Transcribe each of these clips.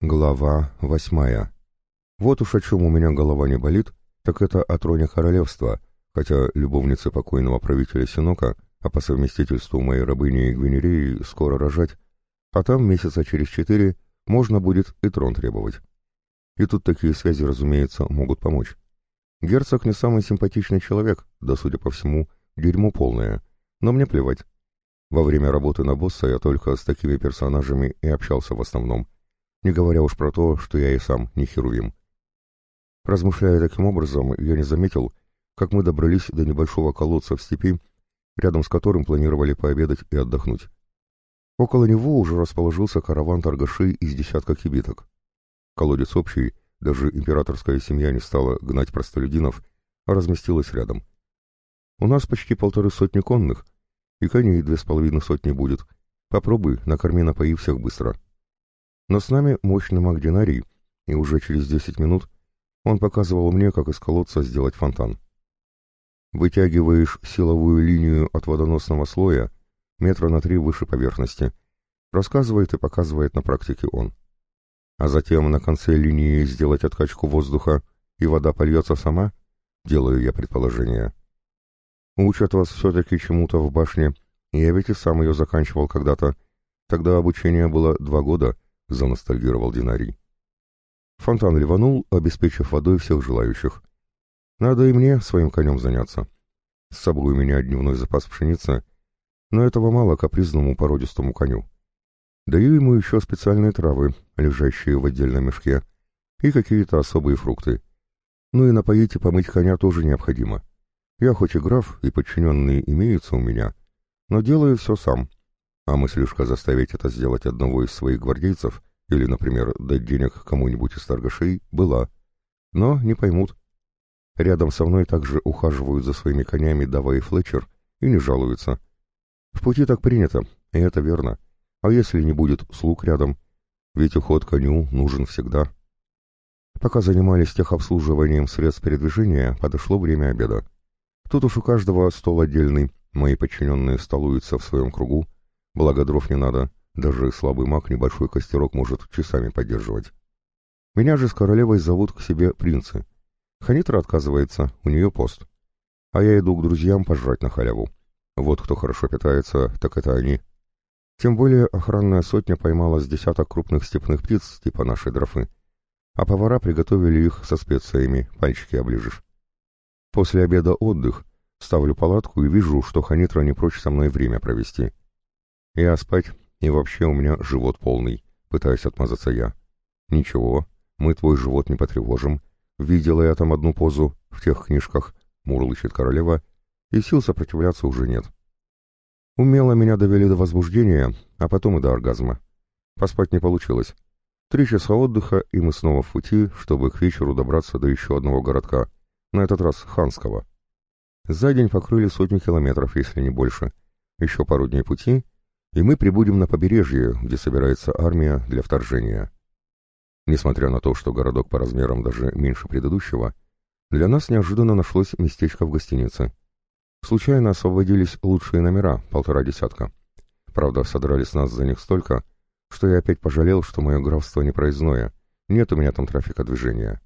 Глава восьмая. Вот уж о чем у меня голова не болит, так это о троне королевства, хотя любовнице покойного правителя Синока, а по совместительству моей рабыни Гвинереи, скоро рожать, а там месяца через четыре можно будет и трон требовать. И тут такие связи, разумеется, могут помочь. Герцог не самый симпатичный человек, да, судя по всему, дерьмо полное, но мне плевать. Во время работы на босса я только с такими персонажами и общался в основном, не говоря уж про то, что я и сам не херувим. Размышляя таким образом, я не заметил, как мы добрались до небольшого колодца в степи, рядом с которым планировали пообедать и отдохнуть. Около него уже расположился караван торгашей из десятка кибиток. Колодец общий, даже императорская семья не стала гнать простолюдинов, а разместилась рядом. У нас почти полторы сотни конных, и коней две с половиной сотни будет. Попробуй, накорми напои всех быстро. Но с нами мощный маг Динарий, и уже через десять минут он показывал мне, как из колодца сделать фонтан. Вытягиваешь силовую линию от водоносного слоя метра на три выше поверхности. Рассказывает и показывает на практике он. А затем на конце линии сделать откачку воздуха, и вода польется сама, делаю я предположение. Учат вас все-таки чему-то в башне, я ведь и сам ее заканчивал когда-то. Тогда обучение было два года —— заностальгировал Динарий. Фонтан ливанул, обеспечив водой всех желающих. Надо и мне своим конем заняться. С собой у меня дневной запас пшеницы, но этого мало капризному породистому коню. Даю ему еще специальные травы, лежащие в отдельном мешке, и какие-то особые фрукты. Ну и напоить и помыть коня тоже необходимо. Я хоть и граф, и подчиненные имеются у меня, но делаю все сам, а мыслишка заставить это сделать одного из своих гвардейцев или, например, дать денег кому-нибудь из торгашей была. Но не поймут. Рядом со мной также ухаживают за своими конями Дава и Флетчер и не жалуются. В пути так принято, и это верно. А если не будет слуг рядом? Ведь уход коню нужен всегда. Пока занимались техобслуживанием средств передвижения, подошло время обеда. Тут уж у каждого стол отдельный, мои подчиненные столуются в своем кругу, Благо дров не надо, даже слабый маг небольшой костерок может часами поддерживать. Меня же с королевой зовут к себе принцы. Ханитра отказывается, у нее пост. А я иду к друзьям пожрать на халяву. Вот кто хорошо питается, так это они. Тем более охранная сотня поймала с десяток крупных степных птиц, типа нашей дрофы. А повара приготовили их со специями, пальчики оближешь. После обеда отдых, ставлю палатку и вижу, что Ханитра не прочь со мной время провести. Я спать, и вообще у меня живот полный, пытаюсь отмазаться я. Ничего, мы твой живот не потревожим. Видела я там одну позу в тех книжках, мурлычет королева, и сил сопротивляться уже нет. Умело меня довели до возбуждения, а потом и до оргазма. Поспать не получилось. Три часа отдыха, и мы снова в пути, чтобы к вечеру добраться до еще одного городка, на этот раз Ханского. За день покрыли сотню километров, если не больше. Еще пару дней пути, и мы прибудем на побережье, где собирается армия для вторжения. Несмотря на то, что городок по размерам даже меньше предыдущего, для нас неожиданно нашлось местечко в гостинице. Случайно освободились лучшие номера, полтора десятка. Правда, содрали с нас за них столько, что я опять пожалел, что мое графство не проездное, нет у меня там трафика движения.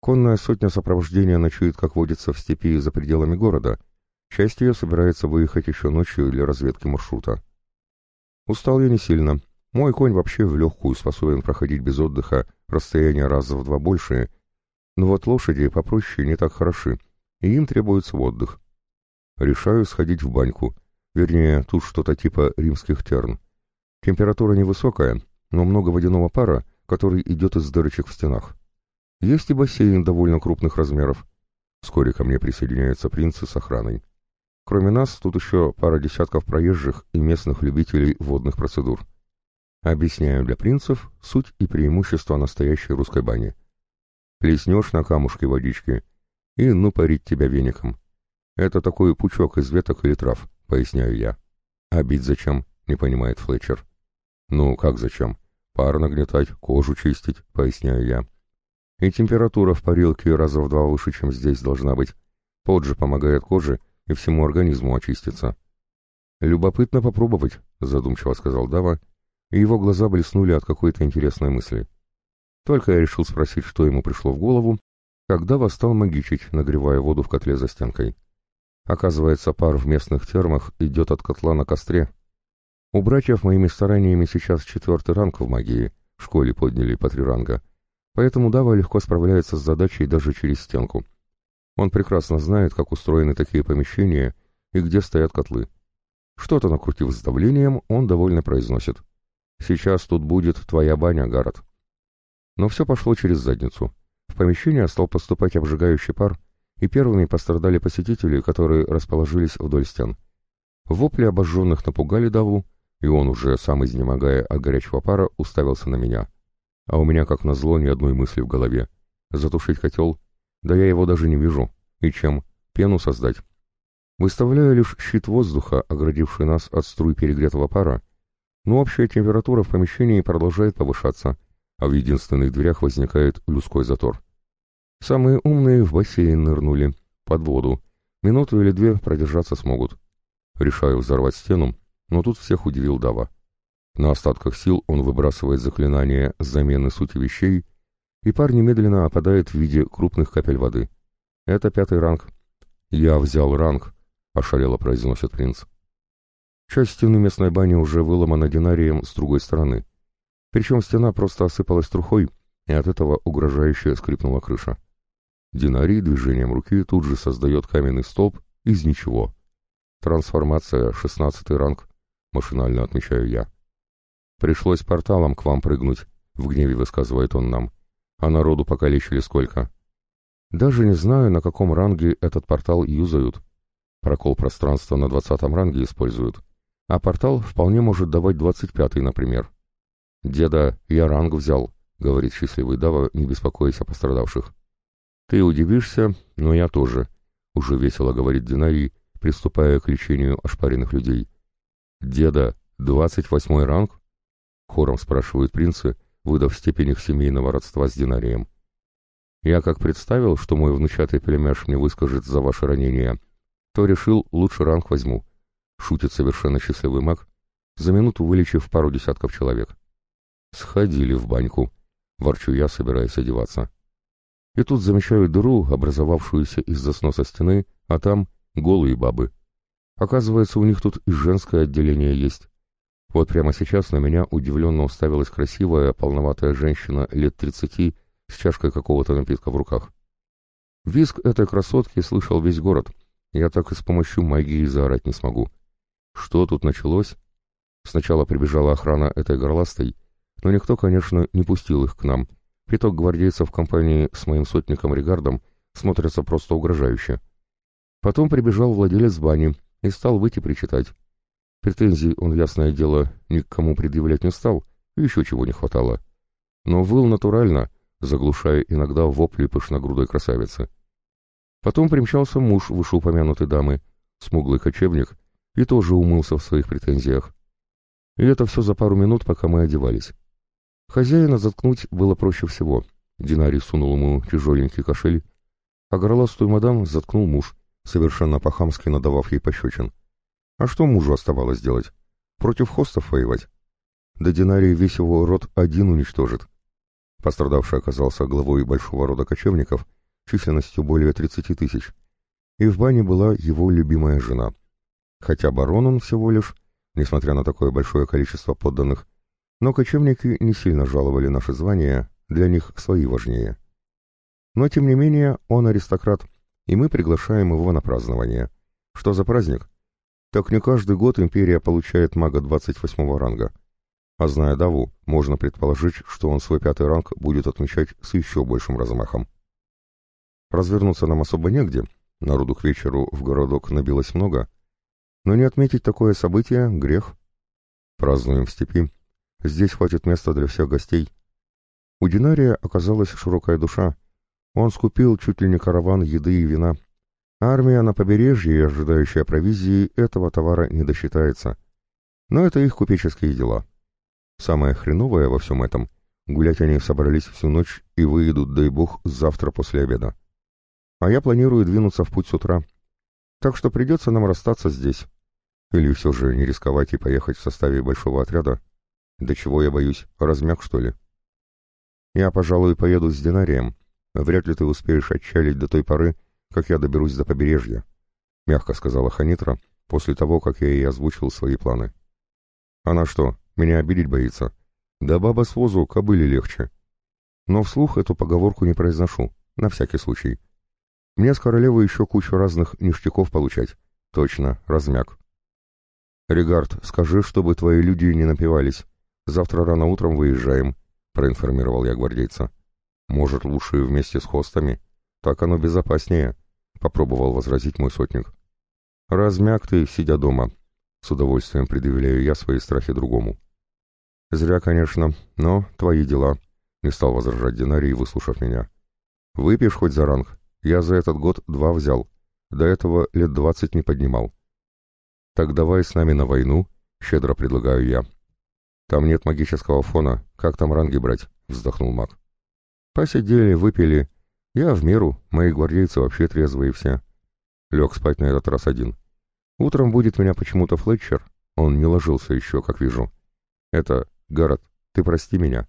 Конная сотня сопровождения ночует, как водится, в степи за пределами города. Часть ее собирается выехать еще ночью для разведки маршрута. Устал я не сильно. Мой конь вообще в легкую способен проходить без отдыха расстояние раза в два большее, но вот лошади попроще не так хороши, и им требуется отдых. Решаю сходить в баньку, вернее, тут что-то типа римских терн. Температура невысокая, но много водяного пара, который идет из дырочек в стенах. Есть и бассейн довольно крупных размеров. Вскоре ко мне присоединяются принцы с охраной. Кроме нас, тут еще пара десятков проезжих и местных любителей водных процедур. Объясняю для принцев суть и преимущества настоящей русской бани. Плеснешь на камушке водички и ну парить тебя веником. Это такой пучок из веток или трав, поясняю я. А бить зачем, не понимает Флетчер. Ну, как зачем? Пар нагнетать, кожу чистить, поясняю я. И температура в парилке раза в два выше, чем здесь должна быть. Пот же помогает коже, и всему организму очиститься. «Любопытно попробовать», — задумчиво сказал Дава, и его глаза блеснули от какой-то интересной мысли. Только я решил спросить, что ему пришло в голову, когда восстал магичить, нагревая воду в котле за стенкой. Оказывается, пар в местных термах идет от котла на костре. У братьев моими стараниями сейчас четвертый ранг в магии, в школе подняли по три ранга, поэтому Дава легко справляется с задачей даже через стенку. Он прекрасно знает, как устроены такие помещения и где стоят котлы. Что-то накрутив с давлением, он довольно произносит. «Сейчас тут будет твоя баня, Гаррет». Но все пошло через задницу. В помещение стал поступать обжигающий пар, и первыми пострадали посетители, которые расположились вдоль стен. Вопли обожженных напугали Даву, и он уже, сам изнемогая от горячего пара, уставился на меня. А у меня, как назло, ни одной мысли в голове. Затушить котел? Да я его даже не вижу. И чем? Пену создать? Выставляю лишь щит воздуха, оградивший нас от струй перегретого пара, но общая температура в помещении продолжает повышаться, а в единственных дверях возникает людской затор. Самые умные в бассейн нырнули, под воду. Минуту или две продержаться смогут. Решаю взорвать стену, но тут всех удивил Дава. На остатках сил он выбрасывает заклинание замены сути вещей, и пар немедленно опадает в виде крупных капель воды. Это пятый ранг. «Я взял ранг», — ошалело произносит принц. Часть стены местной бани уже выломана динарием с другой стороны. Причем стена просто осыпалась трухой, и от этого угрожающе скрипнула крыша. Динарий движением руки тут же создает каменный столб из ничего. Трансформация, шестнадцатый ранг, машинально отмечаю я. Пришлось порталом к вам прыгнуть, в гневе высказывает он нам. А народу покалечили сколько? Даже не знаю, на каком ранге этот портал юзают. Прокол пространства на двадцатом ранге используют. А портал вполне может давать двадцать пятый, например. «Деда, я ранг взял», — говорит счастливый Дава, не беспокоясь о пострадавших. «Ты удивишься, но я тоже», — уже весело говорит Динарий, приступая к лечению ошпаренных людей. «Деда, двадцать восьмой ранг?» — хором спрашивают принцы, выдав степень их семейного родства с Динарием. «Я как представил, что мой внучатый племяш мне выскажет за ваше ранение, то решил, лучше ранг возьму», — шутит совершенно счастливый маг, за минуту вылечив пару десятков человек. «Сходили в баньку», — ворчу я, собираясь одеваться. И тут замечаю дыру, образовавшуюся из-за сноса стены, а там голые бабы. Оказывается, у них тут и женское отделение есть. Вот прямо сейчас на меня удивленно уставилась красивая, полноватая женщина лет тридцати с чашкой какого-то напитка в руках. Виск этой красотки слышал весь город. Я так и с помощью магии заорать не смогу. Что тут началось? Сначала прибежала охрана этой горластой, но никто, конечно, не пустил их к нам, Пяток гвардейцев в компании с моим сотником Ригардом смотрятся просто угрожающе. Потом прибежал владелец бани и стал выйти причитать. Претензий он, ясное дело, ни к кому предъявлять не стал, еще чего не хватало. Но выл натурально, заглушая иногда вопли пышногрудой красавицы. Потом примчался муж вышеупомянутой дамы, смуглый кочевник, и тоже умылся в своих претензиях. И это все за пару минут, пока мы одевались. Хозяина заткнуть было проще всего. Динарий сунул ему тяжеленький кошель, а горластую мадам заткнул муж, совершенно по-хамски надавав ей пощечин. А что мужу оставалось делать? Против хостов воевать? Да Динарий весь его род один уничтожит. Пострадавший оказался главой большого рода кочевников, численностью более 30 тысяч, и в бане была его любимая жена. Хотя барон он всего лишь, несмотря на такое большое количество подданных, но кочевники не сильно жаловали наши звания, для них свои важнее. Но, тем не менее, он аристократ, и мы приглашаем его на празднование. Что за праздник? Так не каждый год империя получает мага 28 ранга. А зная Даву, можно предположить, что он свой пятый ранг будет отмечать с еще большим размахом. Развернуться нам особо негде, народу к вечеру в городок набилось много, но не отметить такое событие — грех. Празднуем в степи, Здесь хватит места для всех гостей. У Динария оказалась широкая душа. Он скупил чуть ли не караван еды и вина. Армия на побережье, ожидающая провизии, этого товара не досчитается. Но это их купеческие дела. Самое хреновое во всем этом — гулять они собрались всю ночь и выйдут, дай бог, завтра после обеда. А я планирую двинуться в путь с утра. Так что придется нам расстаться здесь. Или все же не рисковать и поехать в составе большого отряда, да чего я боюсь, размяк, что ли? Я, пожалуй, поеду с Динарием. Вряд ли ты успеешь отчалить до той поры, как я доберусь до побережья», — мягко сказала Ханитра после того, как я ей озвучил свои планы. «Она что, меня обидеть боится? Да баба с возу кобыли легче. Но вслух эту поговорку не произношу, на всякий случай. Мне с королевой еще кучу разных ништяков получать. Точно, размяк. «Регард, скажи, чтобы твои люди не напивались. Завтра рано утром выезжаем», — проинформировал я гвардейца. «Может, лучше вместе с хостами? Так оно безопаснее», — попробовал возразить мой сотник. «Размяк ты, сидя дома», — с удовольствием предъявляю я свои страхи другому. «Зря, конечно, но твои дела», — не стал возражать Динарий, выслушав меня. «Выпьешь хоть за ранг? Я за этот год два взял. До этого лет двадцать не поднимал». «Так давай с нами на войну», — щедро предлагаю я. «Там нет магического фона. Как там ранги брать?» — вздохнул маг. «Посидели, выпили. Я в меру, мои гвардейцы вообще трезвые все. Лег спать на этот раз один. Утром будет меня почему-то Флетчер. Он не ложился еще, как вижу. Это, Гаррет, ты прости меня.